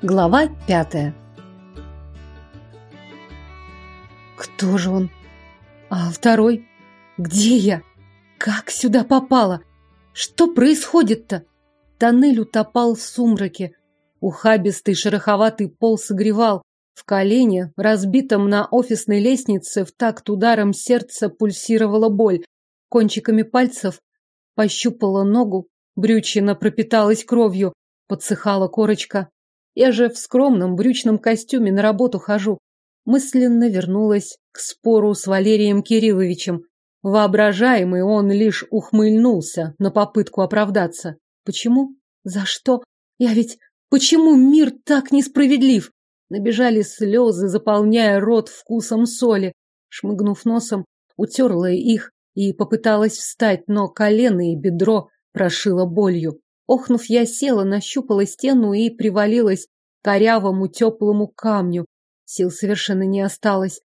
Глава пятая. Кто же он? А второй? Где я? Как сюда попала? Что происходит-то? Тоннель утопал в сумраке. Ухабистый шероховатый пол согревал. В колене, разбитом на офисной лестнице, в такт ударом сердца пульсировала боль. Кончиками пальцев пощупала ногу, брючина пропиталась кровью, подсыхала корочка. Я же в скромном брючном костюме на работу хожу. Мысленно вернулась к спору с Валерием Кирилловичем. Воображаемый он лишь ухмыльнулся на попытку оправдаться. Почему? За что? Я ведь... Почему мир так несправедлив? Набежали слезы, заполняя рот вкусом соли. Шмыгнув носом, утерла их и попыталась встать, но колено и бедро прошило болью. Охнув, я села, нащупала стену и привалилась к корявому теплому камню. Сил совершенно не осталось.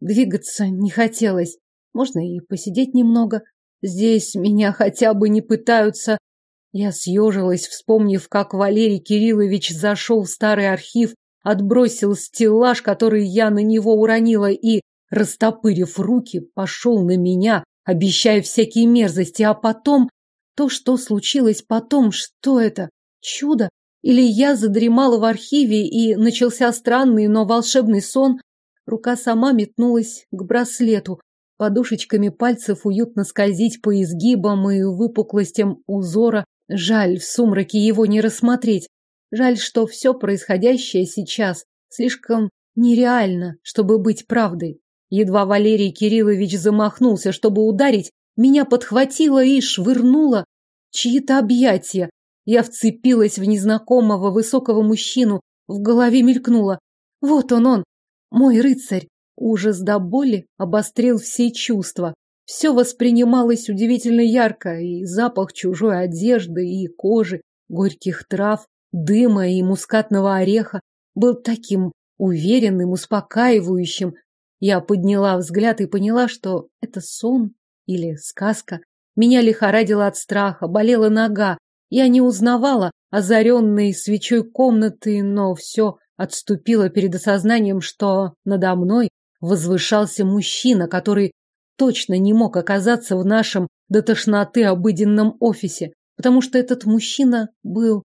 Двигаться не хотелось. Можно и посидеть немного. Здесь меня хотя бы не пытаются. Я съежилась, вспомнив, как Валерий Кириллович зашел в старый архив, отбросил стеллаж, который я на него уронила, и, растопырив руки, пошел на меня, обещая всякие мерзости, а потом то, что случилось потом, что это? Чудо? Или я задремала в архиве и начался странный, но волшебный сон? Рука сама метнулась к браслету. Подушечками пальцев уютно скользить по изгибам и выпуклостям узора. Жаль в сумраке его не рассмотреть. Жаль, что все происходящее сейчас слишком нереально, чтобы быть правдой. Едва Валерий Кириллович замахнулся, чтобы ударить, меня подхватило и швырнуло чьи-то объятия. Я вцепилась в незнакомого высокого мужчину, в голове мелькнуло. Вот он он, мой рыцарь. Ужас до боли обострил все чувства. Все воспринималось удивительно ярко, и запах чужой одежды, и кожи, горьких трав, дыма и мускатного ореха был таким уверенным, успокаивающим. Я подняла взгляд и поняла, что это сон или сказка. Меня лихорадило от страха, болела нога. Я не узнавала озаренной свечой комнаты, но все отступило перед осознанием, что надо мной возвышался мужчина, который точно не мог оказаться в нашем до тошноты обыденном офисе, потому что этот мужчина был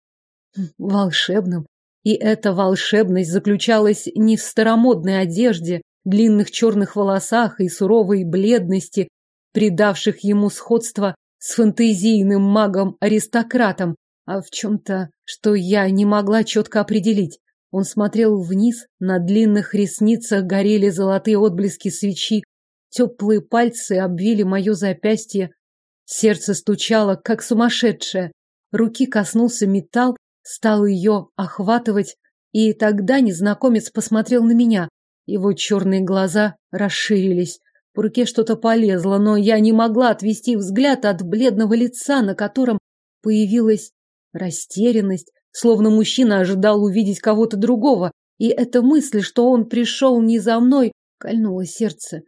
волшебным. И эта волшебность заключалась не в старомодной одежде, длинных черных волосах и суровой бледности, придавших ему сходство с фэнтезийным магом-аристократом, а в чем-то, что я не могла четко определить. Он смотрел вниз, на длинных ресницах горели золотые отблески свечи, теплые пальцы обвили мое запястье, сердце стучало, как сумасшедшее, руки коснулся металл, стал ее охватывать, и тогда незнакомец посмотрел на меня. Его черные глаза расширились. По руке что-то полезло, но я не могла отвести взгляд от бледного лица, на котором появилась растерянность, словно мужчина ожидал увидеть кого-то другого, и эта мысль, что он пришел не за мной, кольнула сердце.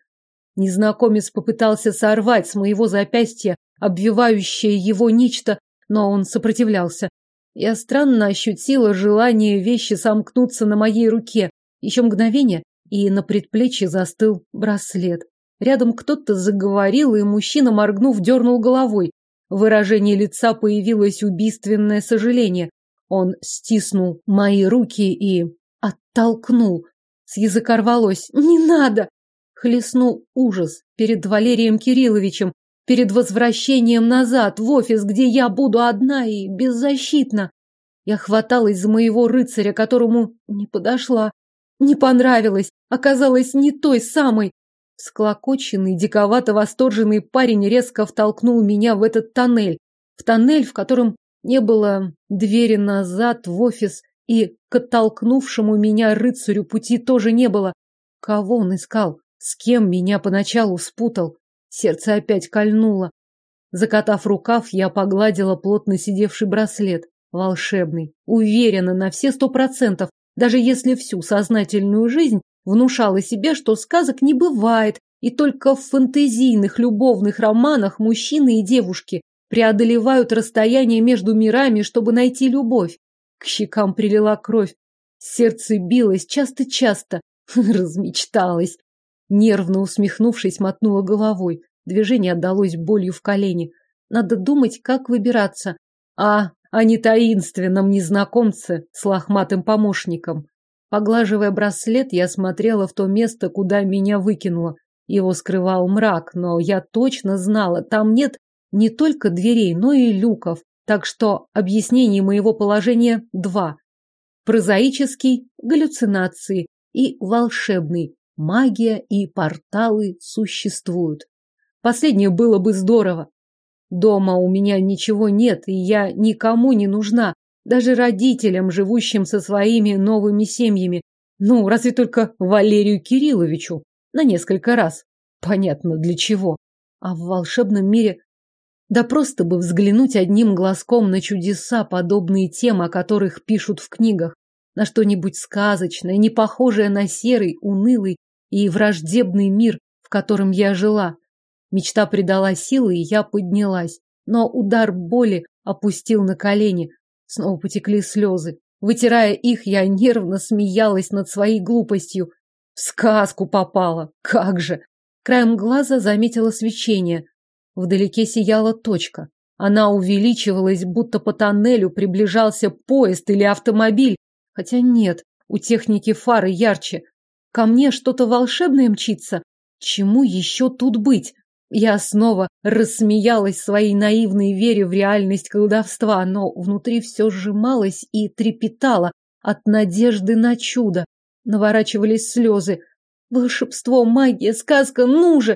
Незнакомец попытался сорвать с моего запястья обвивающее его нечто, но он сопротивлялся. Я странно ощутила желание вещи сомкнуться на моей руке. Еще мгновение, и на предплечье застыл браслет. Рядом кто-то заговорил, и мужчина, моргнув, дернул головой. В выражении лица появилось убийственное сожаление. Он стиснул мои руки и оттолкнул. С языка рвалось «Не надо!» Хлестнул ужас перед Валерием Кирилловичем, перед возвращением назад в офис, где я буду одна и беззащитна. Я хваталась за моего рыцаря, которому не подошла, не понравилась, оказалась не той самой. Склокоченный, диковато восторженный парень резко втолкнул меня в этот тоннель. В тоннель, в котором не было двери назад в офис, и к оттолкнувшему меня рыцарю пути тоже не было. Кого он искал? С кем меня поначалу спутал? Сердце опять кольнуло. Закатав рукав, я погладила плотно сидевший браслет. Волшебный. Уверена на все сто процентов. Даже если всю сознательную жизнь Внушала себе, что сказок не бывает, и только в фэнтезийных любовных романах мужчины и девушки преодолевают расстояние между мирами, чтобы найти любовь. К щекам прилила кровь. Сердце билось часто-часто. Размечталась. Нервно усмехнувшись, мотнула головой. Движение отдалось болью в колене. Надо думать, как выбираться. А, а не таинственном незнакомце с лохматым помощником. Поглаживая браслет, я смотрела в то место, куда меня выкинуло. Его скрывал мрак, но я точно знала, там нет не только дверей, но и люков. Так что объяснений моего положения два. Прозаический – галлюцинации, и волшебный – магия и порталы существуют. Последнее было бы здорово. Дома у меня ничего нет, и я никому не нужна, даже родителям, живущим со своими новыми семьями. Ну, разве только Валерию Кирилловичу на несколько раз. Понятно, для чего. А в волшебном мире да просто бы взглянуть одним глазком на чудеса, подобные тем, о которых пишут в книгах, на что-нибудь сказочное, не похожее на серый, унылый и враждебный мир, в котором я жила. Мечта придала силы, и я поднялась. Но удар боли опустил на колени. Снова потекли слезы. Вытирая их, я нервно смеялась над своей глупостью. В сказку попала. Как же! Краем глаза заметила свечение. Вдалеке сияла точка. Она увеличивалась, будто по тоннелю приближался поезд или автомобиль. Хотя нет, у техники фары ярче. Ко мне что-то волшебное мчится. Чему еще тут быть? Я снова рассмеялась своей наивной вере в реальность колдовства, но внутри все сжималось и трепетало от надежды на чудо. Наворачивались слезы. Волшебство, магия, сказка, ну же!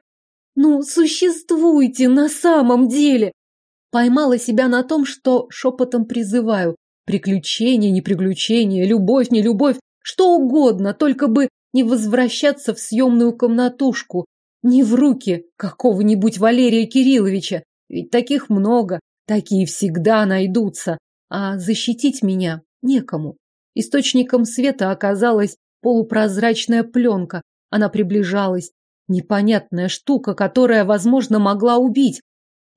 Ну, существуйте на самом деле! Поймала себя на том, что шепотом призываю. Приключения, не приключения, любовь, не любовь, что угодно, только бы не возвращаться в съемную комнатушку, не в руки какого-нибудь Валерия Кирилловича, ведь таких много, такие всегда найдутся, а защитить меня некому. Источником света оказалась полупрозрачная пленка, она приближалась, непонятная штука, которая, возможно, могла убить.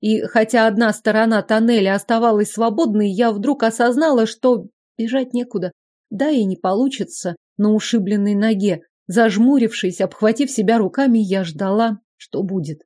И хотя одна сторона тоннеля оставалась свободной, я вдруг осознала, что бежать некуда. Да и не получится на ушибленной ноге. Зажмурившись, обхватив себя руками, я ждала, что будет.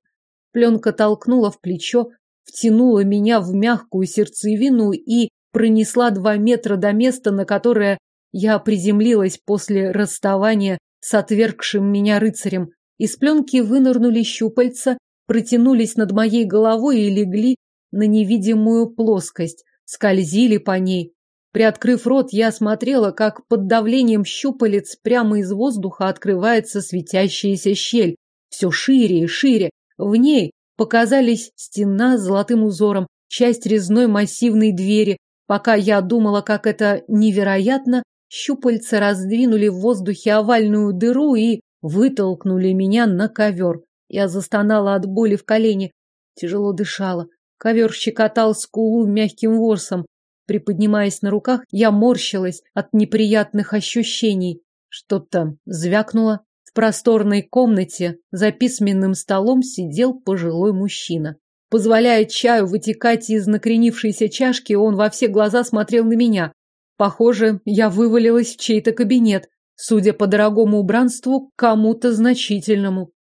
Пленка толкнула в плечо, втянула меня в мягкую сердцевину и пронесла два метра до места, на которое я приземлилась после расставания с отвергшим меня рыцарем. Из пленки вынырнули щупальца, протянулись над моей головой и легли на невидимую плоскость, скользили по ней. Приоткрыв рот, я смотрела, как под давлением щупалец прямо из воздуха открывается светящаяся щель, все шире и шире. В ней показались стена с золотым узором, часть резной массивной двери. Пока я думала, как это невероятно, щупальца раздвинули в воздухе овальную дыру и вытолкнули меня на ковер. Я застонала от боли в колене, тяжело дышала. Ковер щекотал скулу мягким ворсом. Приподнимаясь на руках, я морщилась от неприятных ощущений. Что-то звякнуло. В просторной комнате за письменным столом сидел пожилой мужчина. Позволяя чаю вытекать из накренившейся чашки, он во все глаза смотрел на меня. Похоже, я вывалилась в чей-то кабинет, судя по дорогому убранству, кому-то значительному.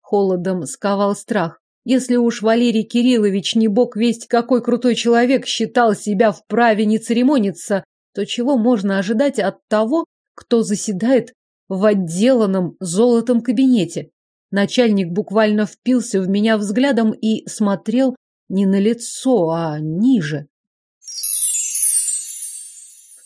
Холодом сковал страх. Если уж Валерий Кириллович, не бог весть какой крутой человек, считал себя вправе не церемониться, то чего можно ожидать от того, кто заседает в отделанном золотом кабинете? Начальник буквально впился в меня взглядом и смотрел не на лицо, а ниже.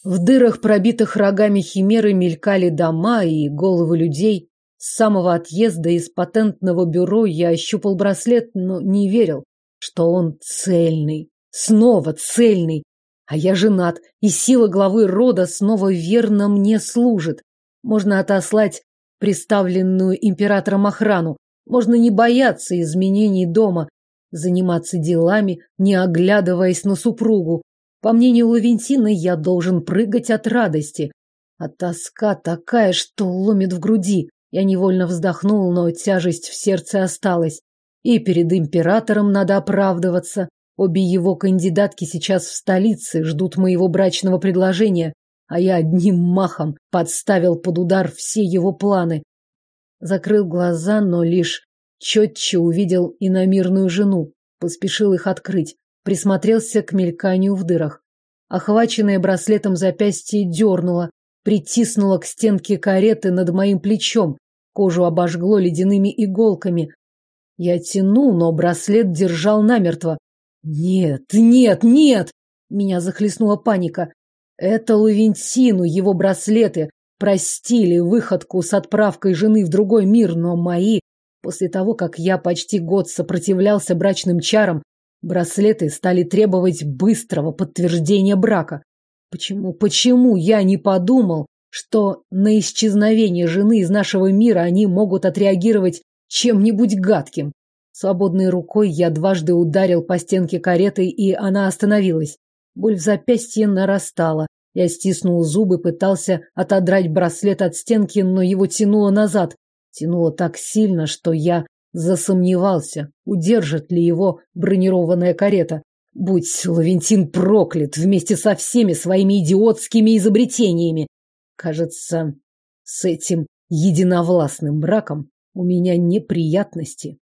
В дырах, пробитых рогами химеры, мелькали дома и головы людей. С самого отъезда из патентного бюро я ощупал браслет, но не верил, что он цельный. Снова цельный. А я женат, и сила главы рода снова верно мне служит. Можно отослать приставленную императором охрану. Можно не бояться изменений дома, заниматься делами, не оглядываясь на супругу. По мнению Лавентина, я должен прыгать от радости. А тоска такая, что ломит в груди. Я невольно вздохнул, но тяжесть в сердце осталась. И перед императором надо оправдываться. Обе его кандидатки сейчас в столице ждут моего брачного предложения. а я одним махом подставил под удар все его планы. Закрыл глаза, но лишь четче увидел иномирную жену, поспешил их открыть, присмотрелся к мельканию в дырах. Охваченное браслетом запястье дернуло, притиснуло к стенке кареты над моим плечом, кожу обожгло ледяными иголками. Я тянул, но браслет держал намертво. Нет, нет, нет! Меня захлестнула паника. Это Лавентину, его браслеты, простили выходку с отправкой жены в другой мир, но мои, после того, как я почти год сопротивлялся брачным чарам, браслеты стали требовать быстрого подтверждения брака. Почему, почему я не подумал, что на исчезновение жены из нашего мира они могут отреагировать чем-нибудь гадким? Свободной рукой я дважды ударил по стенке кареты, и она остановилась. Боль в запястье нарастала. Я стиснул зубы, пытался отодрать браслет от стенки, но его тянуло назад. Тянуло так сильно, что я засомневался, удержит ли его бронированная карета. Будь Лавентин проклят вместе со всеми своими идиотскими изобретениями. Кажется, с этим единовластным браком у меня неприятности.